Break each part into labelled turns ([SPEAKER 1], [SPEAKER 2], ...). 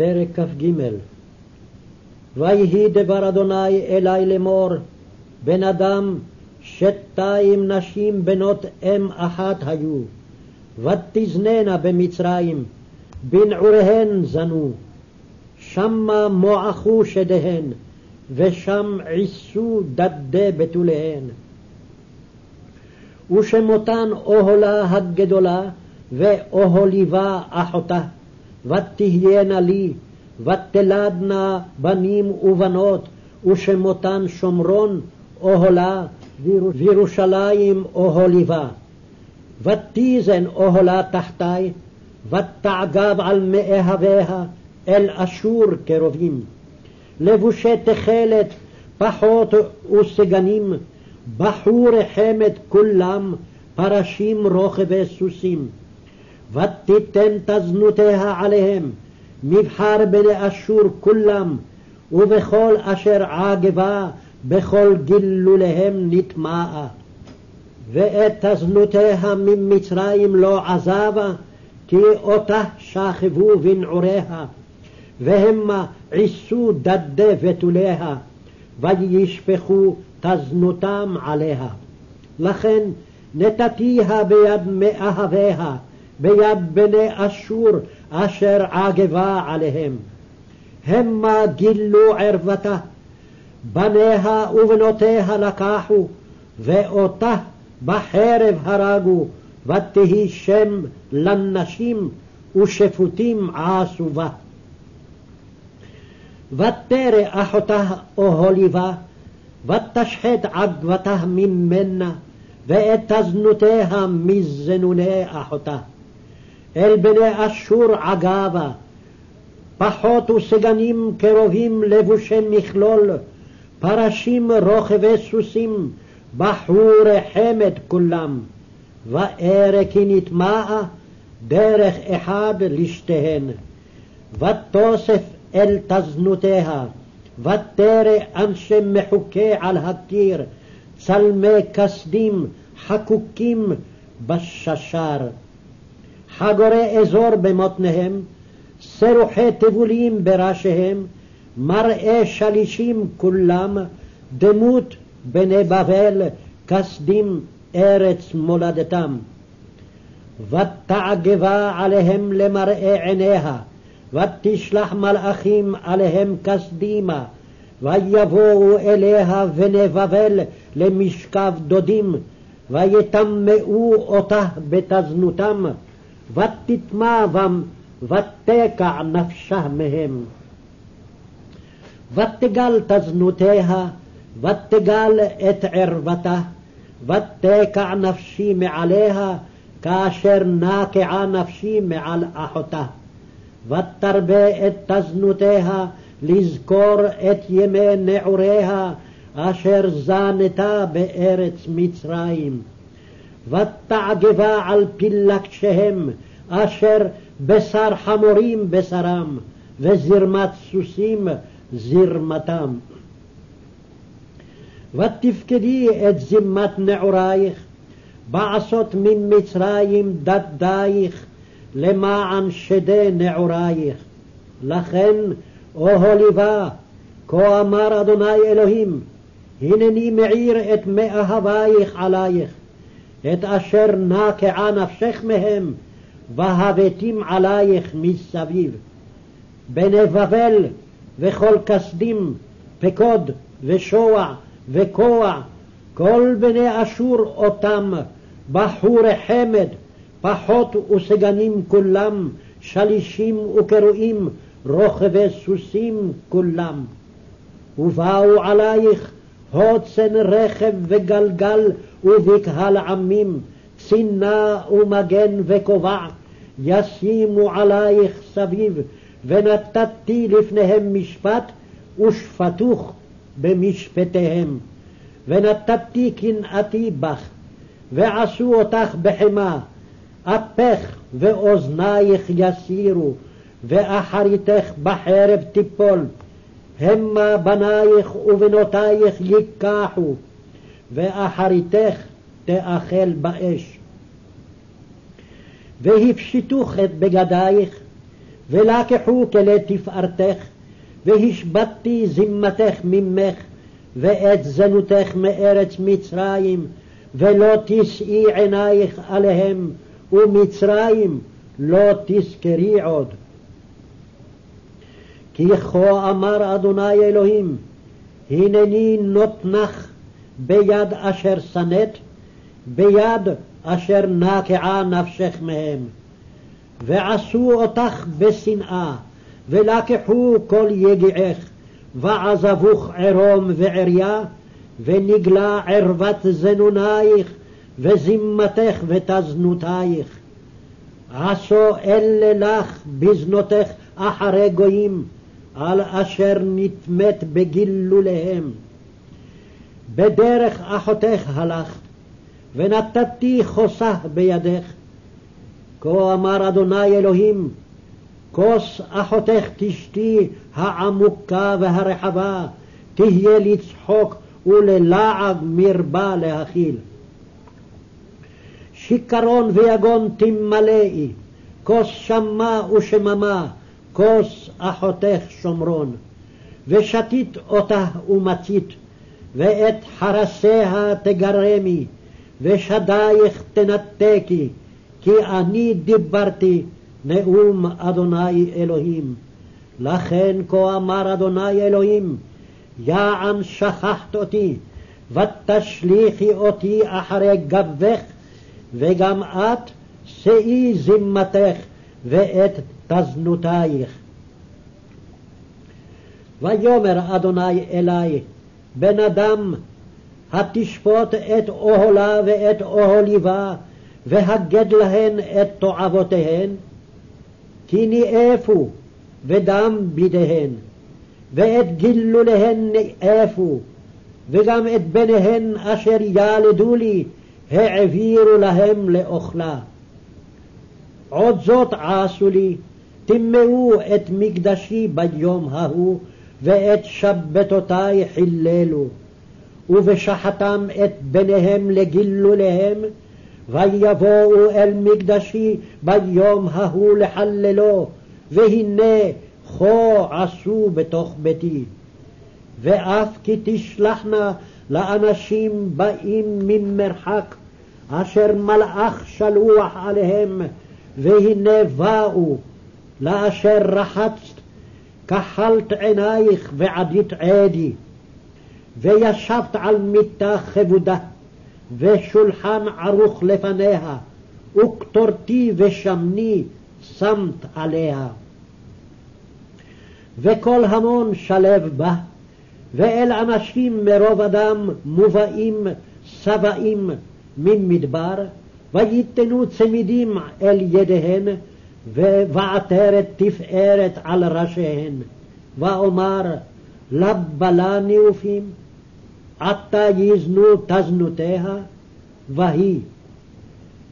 [SPEAKER 1] פרק כ"ג ויהי דבר אדוני אלי לאמור, בן אדם, שתיים נשים בנות אם אחת היו, ותזננה במצרים, בנעוריהן זנו, שמה מועכו שדיהן, ושם עיסו דדי בתוליהן. ושמותן אוהלה הגדולה, ואוהליבה אחותה. ותהיינה לי, ותלדנה בנים ובנות, ושמותן שומרון אוהלה, וירושלים אוהליבה. ותיזן אוהלה תחתי, ותעגב על מאהביה אל אשור קרובים. לבושי תכלת, פחות וסגנים, בחו רחמת כולם, פרשים רוכבי סוסים. ותיתן תזנותיה עליהם, מבחר בני אשור כולם, ובכל אשר עגבה, בכל גילוליהם נטמעה. ואת תזנותיה ממצרים לא עזבה, כי אותה שכבו בנעוריה, והמה עיסו דדי בתוליה, וישפכו תזנותם עליה. לכן נתתיה ביד מאהביה, ביד בני אשור אשר עגבה עליהם. המה גילו ערוותה, בניה ובנותיה לקחו, ואותה בחרב הרגו, ותהי שם לנשים ושפוטים עשו בה. ותרא אחותה אוהליבה, ותשחט עגבתה ממנה, ואת תזנותיה מזנוני אחותה. אל בני אשור עגבה, פחות וסגנים קרובים לבושי מכלול, פרשים רוכבי סוסים, בחרו רחמת כולם, וארא כי נטמעה דרך אחד לשתיהן. ותוסף אל תזנותיה, ותרא אנשי מחוקי על הקיר, צלמי כסדים חקוקים בששר. חגורי אזור במותניהם, סרוחי טבולים בראשיהם, מראה שלישים כולם, דמות בני בבל, כסדים ארץ מולדתם. ותעגבה עליהם למראה עיניה, ותשלח מלאכים עליהם כסדימה, ויבואו אליה בני בבל למשכב דודים, ויטמאו אותה בתזנותם, ותטמע בם, ותקע נפשה מהם. ותגל תזנותיה, ותגל את ערוותה, ותקע נפשי מעליה, כאשר נקעה נפשי מעל אחותה. ותרבה את תזנותיה, לזכור את ימי נעוריה, אשר זנתה בארץ מצרים. ותעגבה על פילגשיהם, אשר בשר חמורים בשרם, וזרמת סוסים זרמתם. ותפקדי את זימת נעורייך, בעשות מן מצרים דדייך, למען שדי נעורייך. לכן, אוהליבה, כה אמר אדוני אלוהים, הנני מעיר את מאהבייך עלייך, את אשר נקעה נפשך מהם, והבטים עלייך מסביב. בני בבל וכל כסדים, פקוד ושוע וכוח, כל בני אשור אותם, בחור חמד, פחות וסגנים כולם, שלישים וקרועים, רוכבי סוסים כולם. ובאו עלייך הוצן רכב וגלגל ובקהל עמים, צינה ומגן וכובע, ישימו עלייך סביב, ונתתי לפניהם משפט, ושפטוך במשפטיהם. ונתתי קנאתי בך, ועשו אותך בחמה, אפך ואוזנייך יסירו, ואחריתך בחרב תיפול. המה בנייך ובנותייך ייקחו, ואחריתך תאכל באש. והפשיטוך את בגדייך, ולקחו כלי תפארתך, והשבתתי זמתך ממך, ואת זנותך מארץ מצרים, ולא תשאי עינייך עליהם, ומצרים לא תזכרי עוד. כי כה אמר אדוני אלוהים, הנני נותנך ביד אשר שנאת, ביד אשר נקעה נפשך מהם. ועשו אותך בשנאה, ולקחו כל יגיעך, ועזבוך ערום ועריה, ונגלה ערוות זנונייך, וזמתך ותזנותייך. עשו אלה לך בזנותך אחרי גויים, על אשר נטמאת בגילוליהם. בדרך אחותך הלכת, ונתתי חוסה בידך. כה אמר אדוני אלוהים, כוס אחותך תשתי העמוקה והרחבה, תהיה לצחוק וללעג מרבה להכיל. שיכרון ויגון תמלאי, כוס שמה ושממה, כוס אחותך שומרון. ושתית אותה ומצית, ואת חרסיה תגרמי, ושדייך תנתקי, כי אני דיברתי נאום אדוני אלוהים. לכן כה אמר אדוני אלוהים, יען שכחת אותי, ותשליכי אותי אחרי גבך, וגם את שאי זמתך ואת תזנותייך. ויאמר אדוני אלי, בן אדם, התשפוט את אוהלה ואת אוהליבה, והגד להן את תועבותיהן, כי ניאפו ודם בידיהן, ואת גילוליהן ניאפו, וגם את בניהן אשר ילדו לי העבירו להם לאוכלה. עוד זאת עשו לי, טימאו את מקדשי ביום ההוא, ואת שבתותי חיללו. ובשחתם את בניהם לגילוליהם, ויבואו אל מקדשי ביום ההוא לחללו, והנה כה עשו בתוך ביתי. ואף כי תשלחנה לאנשים באים ממרחק, אשר מלאך שלוח עליהם, והנה באו, לאשר רחצת, כחלת עינייך ועדית עדי, וישבת על מיטה כבודה, ושולחן ערוך לפניה, וקטורתי ושמני שמת עליה. וכל המון שלב בה, ואל אנשים מרוב אדם מובאים שבעים ממדבר, ויתנו צמידים אל ידיהן, ובעטרת תפארת על ראשיהן. ואומר, לבלה ניאופים, עתה יזנו תזנותיה, ויהי.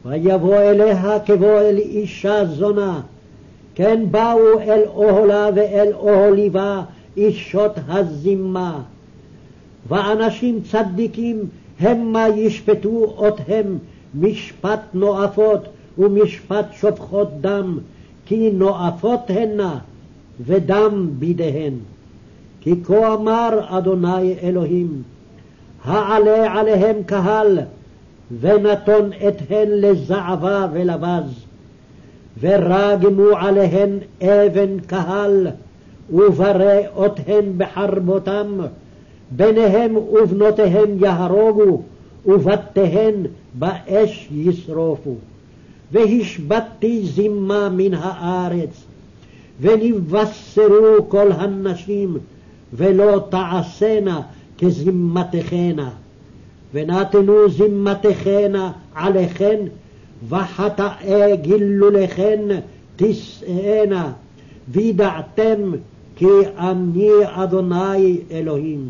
[SPEAKER 1] ויבוא אליה כבוא אל אישה זונה, כן באו אל אוהלה ואל אוהליבה אישות הזימה. ואנשים צדיקים המה ישפטו אותם משפט נואפות ומשפט שופכות דם, כי נואפות הנה ודם בידיהן. כי כה אמר אדוני אלוהים, העלה עליהם קהל, ונתון אתהן לזעבה ולבז. ורגמו עליהן אבן קהל, וברא אותהן בחרבותם, בניהם ובנותיהם יהרוגו, ובתיהן באש ישרופו. והשבתתי זימה מן הארץ, ונבשרו כל הנשים, ולא תעשנה כזמתכנה. ונתנו זמתכנה עליכן, וחטאי גילוליכן תשאנה, וידעתם כי אני אדוני אלוהים.